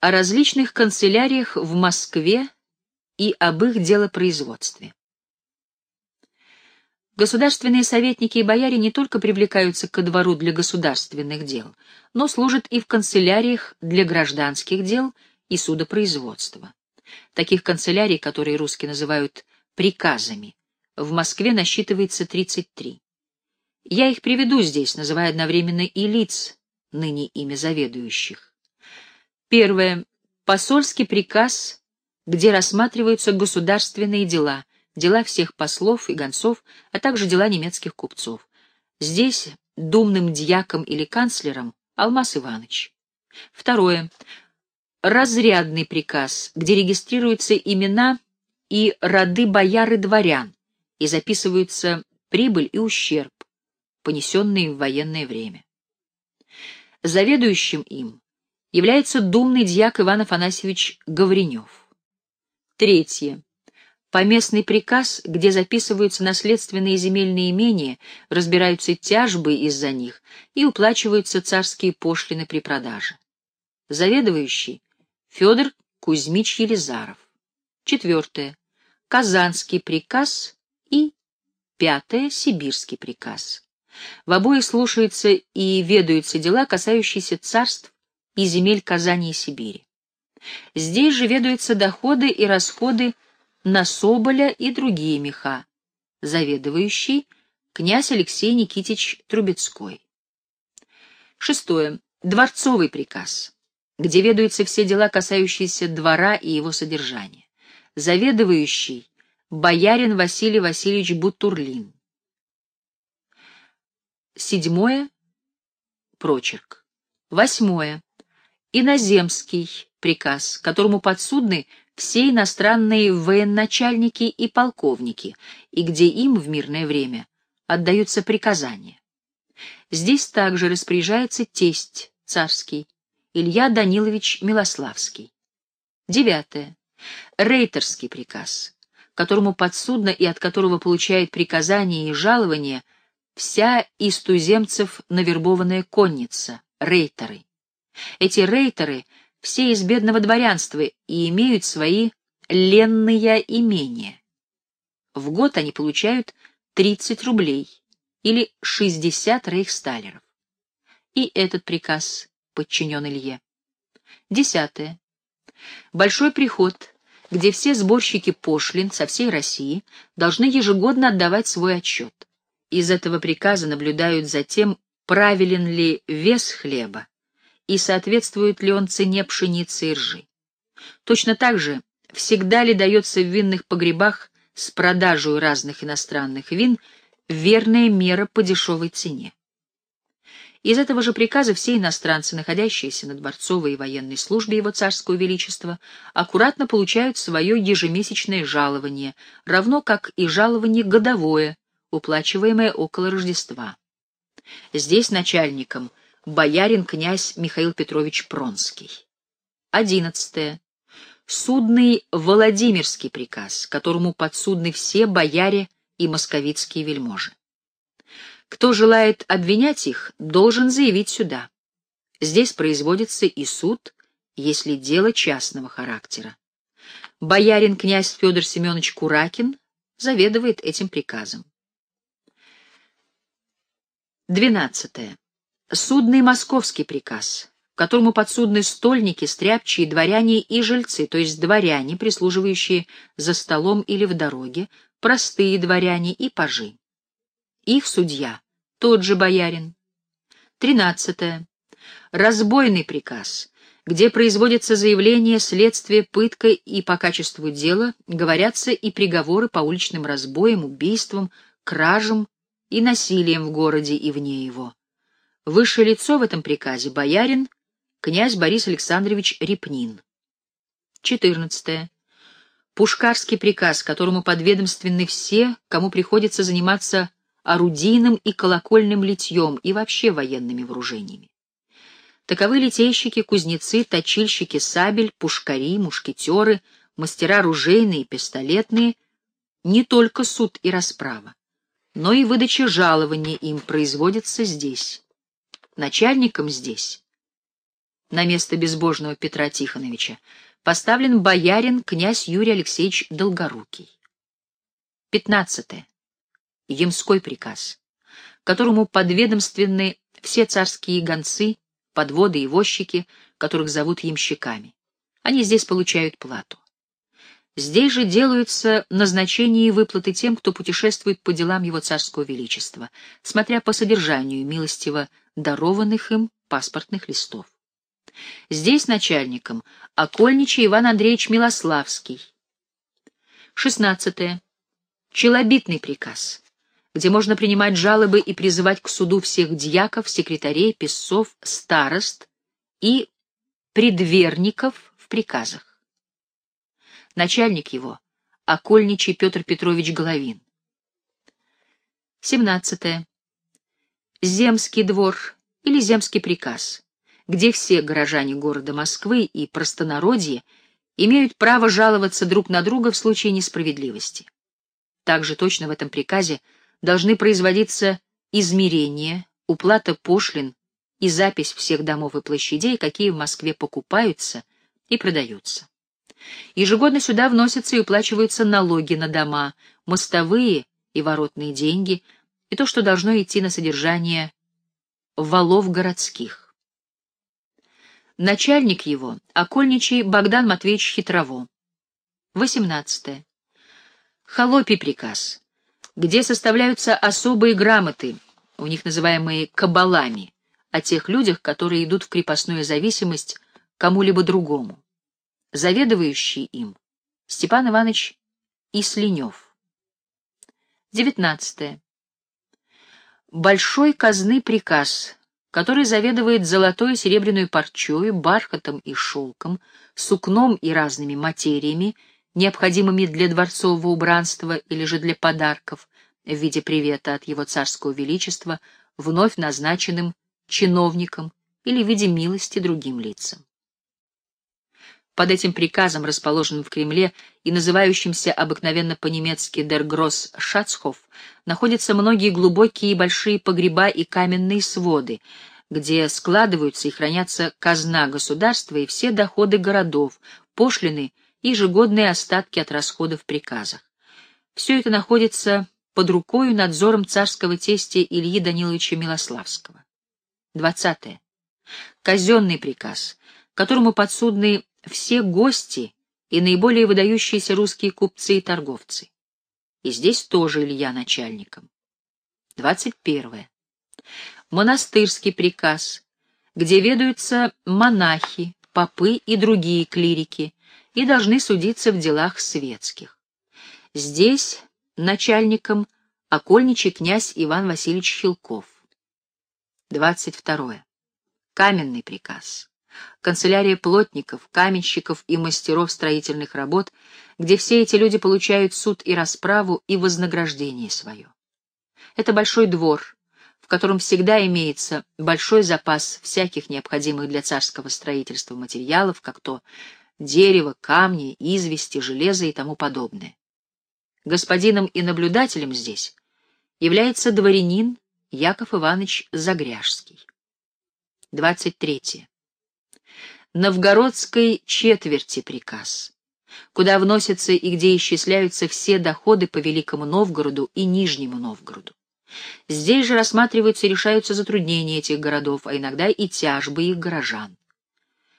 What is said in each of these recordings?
о различных канцеляриях в Москве и об их делопроизводстве. Государственные советники и бояре не только привлекаются ко двору для государственных дел, но служат и в канцеляриях для гражданских дел и судопроизводства. Таких канцелярий, которые русские называют приказами, в Москве насчитывается 33. Я их приведу здесь, называя одновременно и лиц, ныне ими заведующих. Первое. Посольский приказ, где рассматриваются государственные дела, дела всех послов и гонцов, а также дела немецких купцов. Здесь думным дьяком или канцлером Алмаз Иванович. Второе. Разрядный приказ, где регистрируются имена и роды бояр и дворян, и записываются прибыль и ущерб, понесенные в военное время. Заведующим им является думный дьяк Иван Афанасьевич Гавренев. Третье. Поместный приказ, где записываются наследственные земельные имения, разбираются тяжбы из-за них и уплачиваются царские пошлины при продаже. Заведующий Федор Кузьмич Елизаров. Четвертое. Казанский приказ и пятое. Сибирский приказ. В обоих слушаются и ведаются дела, касающиеся царств и земель Казани и Сибири. Здесь же ведаются доходы и расходы на соболя и другие меха, заведующий князь Алексей Никитич Трубецкой. Шестое. Дворцовый приказ, где ведаются все дела, касающиеся двора и его содержания. Заведующий боярин Василий Васильевич Бутурлин. Седьмое. Прочерк. Восьмое. Иноземский приказ, которому подсудны все иностранные военачальники и полковники, и где им в мирное время отдаются приказания. Здесь также распоряжается тесть царский, Илья Данилович Милославский. Девятое. Рейтерский приказ, которому подсудно и от которого получает приказания и жалования вся из туземцев навербованная конница, рейтеры. Эти рейтеры — все из бедного дворянства и имеют свои ленные имения. В год они получают 30 рублей или 60 рейхсталеров. И этот приказ подчинен Илье. Десятое. Большой приход, где все сборщики пошлин со всей России должны ежегодно отдавать свой отчет. Из этого приказа наблюдают за тем, правилен ли вес хлеба, и соответствует ли он цене пшеницы и ржи. Точно так же, всегда ли дается в винных погребах с продажей разных иностранных вин верная мера по дешевой цене. Из этого же приказа все иностранцы, находящиеся на дворцовой и военной службе его царского величества, аккуратно получают свое ежемесячное жалование, равно как и жалование годовое, уплачиваемое около Рождества. Здесь начальником боярин князь Михаил Петрович Пронский. Одиннадцатое. Судный Владимирский приказ, которому подсудны все бояре и московицкие вельможи. Кто желает обвинять их, должен заявить сюда. Здесь производится и суд, если дело частного характера. Боярин князь Федор Семенович Куракин заведует этим приказом. Двенадцатое. Судный московский приказ, которому подсудны стольники, стряпчие, дворяне и жильцы, то есть дворяне, прислуживающие за столом или в дороге, простые дворяне и пажи. Их судья — тот же боярин. Тринадцатое. Разбойный приказ, где производится заявление, следствие, пытка и по качеству дела говорятся и приговоры по уличным разбоям, убийствам, кражам и насилием в городе и вне его. Высшее лицо в этом приказе — боярин, князь Борис Александрович Репнин. 14. Пушкарский приказ, которому подведомственны все, кому приходится заниматься орудийным и колокольным литьем и вообще военными вооружениями. Таковы литейщики, кузнецы, точильщики сабель, пушкари, мушкетеры, мастера ружейные и пистолетные, не только суд и расправа, но и выдача жалования им производится здесь начальником здесь на место безбожного Петра Тихоновича поставлен боярин князь Юрий Алексеевич Долгорукий. 15. Емской приказ, которому подведомственны все царские гонцы, подводы и возчики, которых зовут ямщиками. Они здесь получают плату. Здесь же делаются назначения и выплаты тем, кто путешествует по делам его царского величества, смотря по содержанию милостиво дарованных им паспортных листов. Здесь начальником окольничий Иван Андреевич Милославский. 16. Челобитный приказ, где можно принимать жалобы и призывать к суду всех дьяков, секретарей, писцов, старост и предверников в приказах. Начальник его — окольничий Петр Петрович Головин. 17. Земский двор или земский приказ, где все горожане города Москвы и простонародье имеют право жаловаться друг на друга в случае несправедливости. Также точно в этом приказе должны производиться измерения, уплата пошлин и запись всех домов и площадей, какие в Москве покупаются и продаются. Ежегодно сюда вносятся и уплачиваются налоги на дома, мостовые и воротные деньги, и то, что должно идти на содержание валов городских. Начальник его — окольничий Богдан Матвеевич Хитрово. 18. Холопий приказ, где составляются особые грамоты, у них называемые кабалами, о тех людях, которые идут в крепостную зависимость кому-либо другому заведующий им Степан Иванович Исленев. 19. Большой казны приказ, который заведует золотой и серебряной парчою, бархатом и шелком, сукном и разными материями, необходимыми для дворцового убранства или же для подарков, в виде привета от его царского величества, вновь назначенным чиновникам или в виде милости другим лицам. Под этим приказом, расположенным в Кремле и называющимся обыкновенно по-немецки «Der Gross Schatzhof», находятся многие глубокие и большие погреба и каменные своды, где складываются и хранятся казна государства и все доходы городов, пошлины и ежегодные остатки от расходов приказах. Все это находится под рукою надзором царского тестя Ильи Даниловича Милославского. 20. Казенный приказ, которому подсудны все гости и наиболее выдающиеся русские купцы и торговцы. И здесь тоже Илья начальником. 21. Монастырский приказ, где ведаются монахи, попы и другие клирики и должны судиться в делах светских. Здесь начальником окольничий князь Иван Васильевич Хилков. 22. Каменный приказ канцелярия плотников, каменщиков и мастеров строительных работ, где все эти люди получают суд и расправу и вознаграждение свое. Это большой двор, в котором всегда имеется большой запас всяких необходимых для царского строительства материалов, как то дерево, камни, извести, железо и тому подобное. Господином и наблюдателем здесь является дворянин Яков Иванович Загряжский. 23 новгородской четверти приказ, куда вносятся и где исчисляются все доходы по Великому Новгороду и Нижнему Новгороду. Здесь же рассматриваются и решаются затруднения этих городов, а иногда и тяжбы их горожан.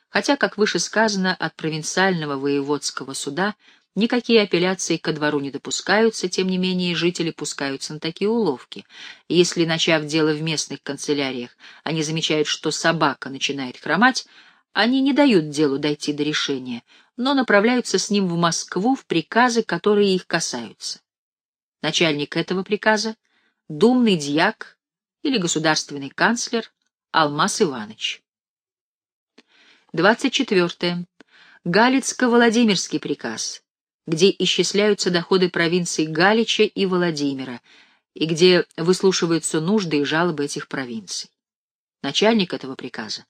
Хотя, как выше сказано, от провинциального воеводского суда никакие апелляции ко двору не допускаются, тем не менее жители пускаются на такие уловки. Если, начав дело в местных канцеляриях, они замечают, что собака начинает хромать, они не дают делу дойти до решения, но направляются с ним в Москву в приказы, которые их касаются. Начальник этого приказа — думный дьяк или государственный канцлер Алмаз Иванович. 24. Галицко-Владимирский приказ, где исчисляются доходы провинций Галича и Владимира, и где выслушиваются нужды и жалобы этих провинций. Начальник этого приказа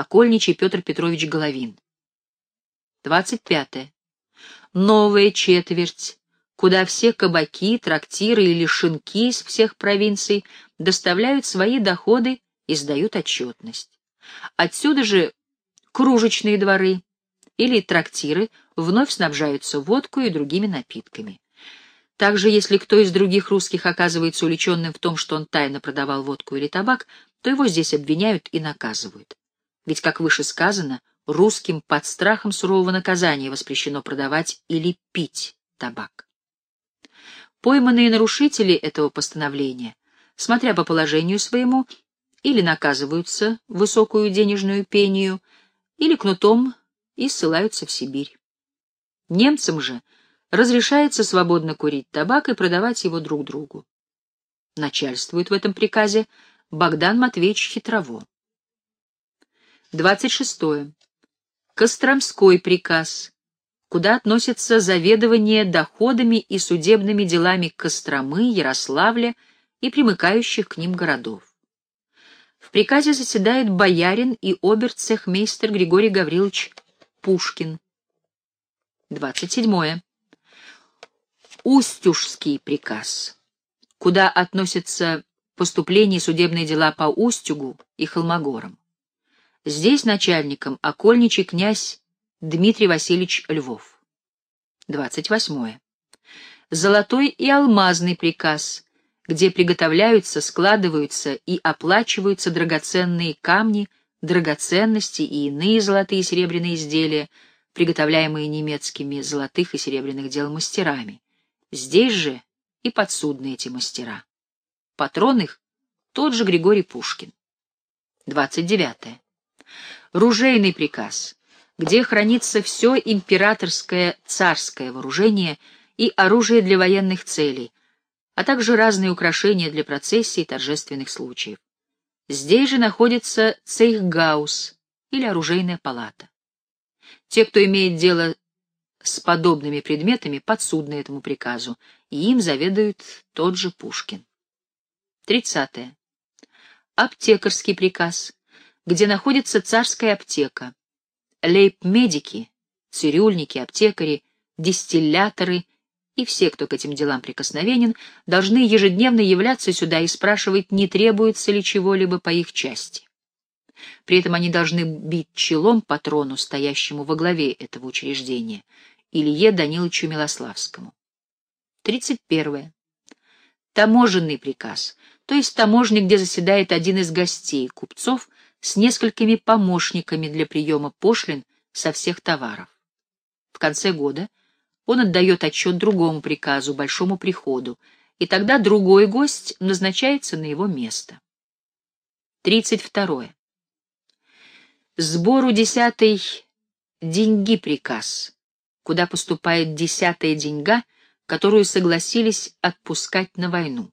окольничий Петр Петрович Головин. 25. Новая четверть, куда все кабаки, трактиры или шинки из всех провинций доставляют свои доходы и сдают отчетность. Отсюда же кружечные дворы или трактиры вновь снабжаются водкой и другими напитками. Также, если кто из других русских оказывается увлеченным в том, что он тайно продавал водку или табак, то его здесь обвиняют и наказывают. Ведь, как выше сказано, русским под страхом сурового наказания воспрещено продавать или пить табак. Пойманные нарушители этого постановления, смотря по положению своему, или наказываются высокую денежную пению, или кнутом и ссылаются в Сибирь. Немцам же разрешается свободно курить табак и продавать его друг другу. Начальствует в этом приказе Богдан Матвеевич Хитрово. 26. Костромской приказ, куда относится заведование доходами и судебными делами Костромы, Ярославля и примыкающих к ним городов. В приказе заседает боярин и обер-цехмейстер Григорий Гаврилович Пушкин. 27. Устюжский приказ, куда относятся поступления и судебные дела по Устюгу и Холмогорам. Здесь начальником окольничий князь Дмитрий Васильевич Львов. 28. Золотой и алмазный приказ, где приготовляются, складываются и оплачиваются драгоценные камни, драгоценности и иные золотые и серебряные изделия, приготовляемые немецкими золотых и серебряных дел мастерами. Здесь же и подсудны эти мастера. Патрон их — тот же Григорий Пушкин. 29. Ружейный приказ, где хранится все императорское царское вооружение и оружие для военных целей, а также разные украшения для процессий и торжественных случаев. Здесь же находится цейхгаус или оружейная палата. Те, кто имеет дело с подобными предметами, подсудны этому приказу, и им заведует тот же Пушкин. 30. Аптекарский приказ, где находится царская аптека. Лейб-медики, цирюльники, аптекари, дистилляторы и все, кто к этим делам прикосновенен, должны ежедневно являться сюда и спрашивать, не требуется ли чего-либо по их части. При этом они должны бить челом патрону, стоящему во главе этого учреждения, Илье Даниловичу Милославскому. 31. Таможенный приказ, то есть таможня, где заседает один из гостей, купцов, с несколькими помощниками для приема пошлин со всех товаров. В конце года он отдает отчет другому приказу, большому приходу, и тогда другой гость назначается на его место. 32. Сбору десятой деньги приказ, куда поступает десятая деньга, которую согласились отпускать на войну.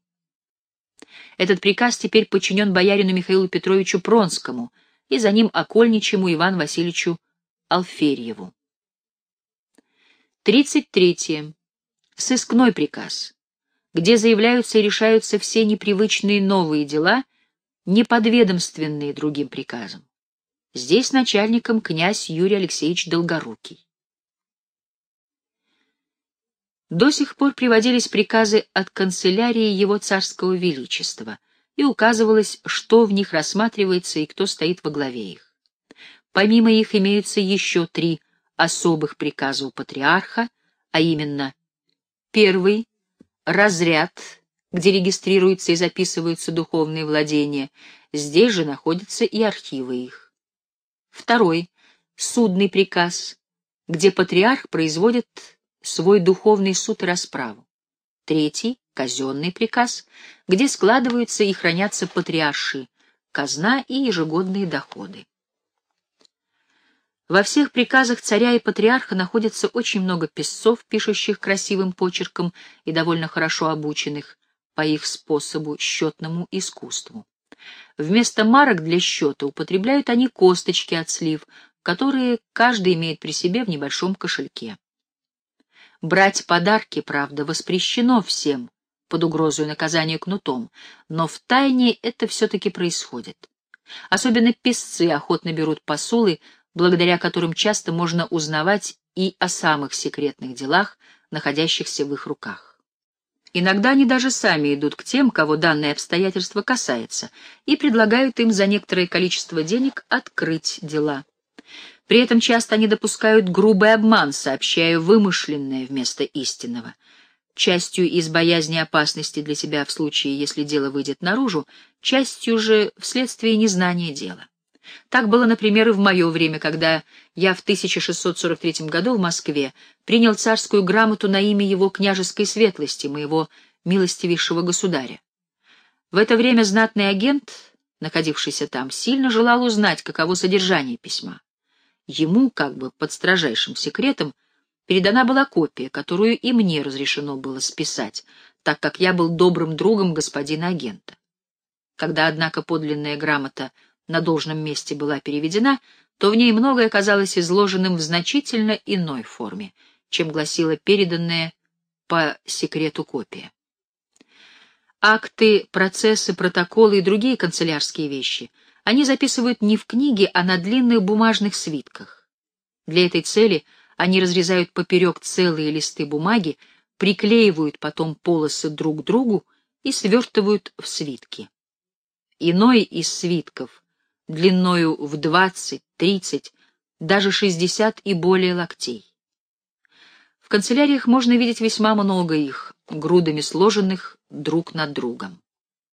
Этот приказ теперь подчинен боярину Михаилу Петровичу Пронскому и за ним окольничему Ивану Васильевичу Алферьеву. 33. Сыскной приказ, где заявляются и решаются все непривычные новые дела, неподведомственные другим приказам. Здесь начальником князь Юрий Алексеевич Долгорукий. До сих пор приводились приказы от канцелярии его царского величества, и указывалось, что в них рассматривается и кто стоит во главе их. Помимо их имеются еще три особых приказа у патриарха, а именно первый — разряд, где регистрируются и записываются духовные владения, здесь же находятся и архивы их. Второй — судный приказ, где патриарх производит свой духовный суд и расправу. Третий — казенный приказ, где складываются и хранятся патриарши, казна и ежегодные доходы. Во всех приказах царя и патриарха находится очень много писцов, пишущих красивым почерком и довольно хорошо обученных по их способу счетному искусству. Вместо марок для счета употребляют они косточки от слив, которые каждый имеет при себе в небольшом кошельке. Брать подарки, правда, воспрещено всем под угрозой наказания кнутом, но в тайне это все-таки происходит. Особенно песцы охотно берут посулы, благодаря которым часто можно узнавать и о самых секретных делах, находящихся в их руках. Иногда они даже сами идут к тем, кого данное обстоятельство касается, и предлагают им за некоторое количество денег открыть дела. При этом часто они допускают грубый обман, сообщая вымышленное вместо истинного. Частью из боязни опасности для себя в случае, если дело выйдет наружу, частью же вследствие незнания дела. Так было, например, и в мое время, когда я в 1643 году в Москве принял царскую грамоту на имя его княжеской светлости, моего милостивейшего государя. В это время знатный агент, находившийся там, сильно желал узнать, каково содержание письма. Ему, как бы под строжайшим секретом, передана была копия, которую и мне разрешено было списать, так как я был добрым другом господина агента. Когда, однако, подлинная грамота на должном месте была переведена, то в ней многое оказалось изложенным в значительно иной форме, чем гласила переданная по секрету копия. Акты, процессы, протоколы и другие канцелярские вещи они записывают не в книге, а на длинных бумажных свитках. Для этой цели они разрезают поперек целые листы бумаги, приклеивают потом полосы друг к другу и свертывают в свитки. Иной из свитков длиною в 20, 30, даже 60 и более локтей. В канцеляриях можно видеть весьма много их, грудами сложенных друг над другом.